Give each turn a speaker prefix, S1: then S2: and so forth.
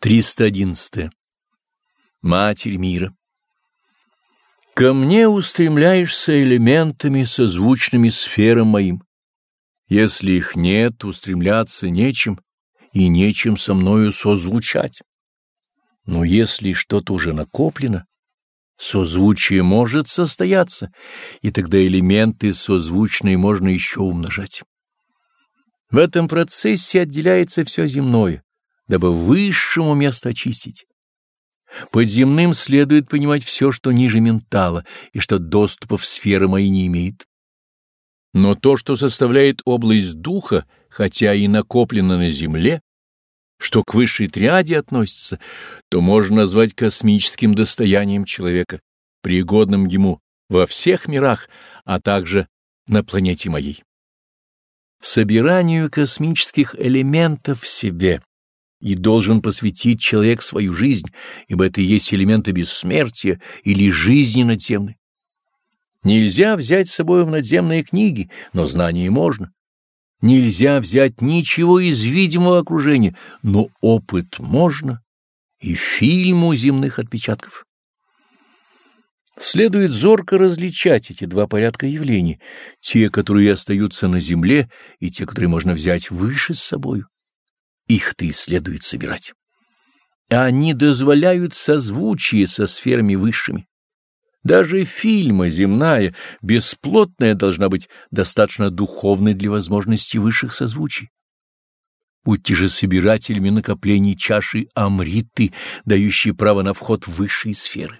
S1: 311. Матерь мира. Ко мне устремляешься элементами, созвучными сферам моим. Если их нет, устремляться нечем, и нечем со мною созвучать. Но если что-то уже накоплено, созвучие может состояться, и тогда элементы созвучные можно еще умножать. В этом процессе отделяется все земное дабы высшему место очистить. Под земным следует понимать все, что ниже ментала, и что доступа в сферы мои не имеет. Но то, что составляет область духа, хотя и накоплено на земле, что к высшей триаде относится, то можно назвать космическим достоянием человека, пригодным ему во всех мирах, а также на планете моей. Собиранию космических элементов в себе и должен посвятить человек свою жизнь, ибо это и есть элементы бессмертия или жизни надземной. Нельзя взять с собой в надземные книги, но знания можно. Нельзя взять ничего из видимого окружения, но опыт можно и фильму земных отпечатков. Следует зорко различать эти два порядка явлений, те, которые остаются на земле, и те, которые можно взять выше с собою. Их-то и следует собирать. Они дозволяют созвучие со сферами высшими. Даже фильма земная, бесплотная, должна быть достаточно духовной для возможности высших созвучий. Будьте же собирателями накоплений чаши Амриты, дающей право на вход в высшие сферы.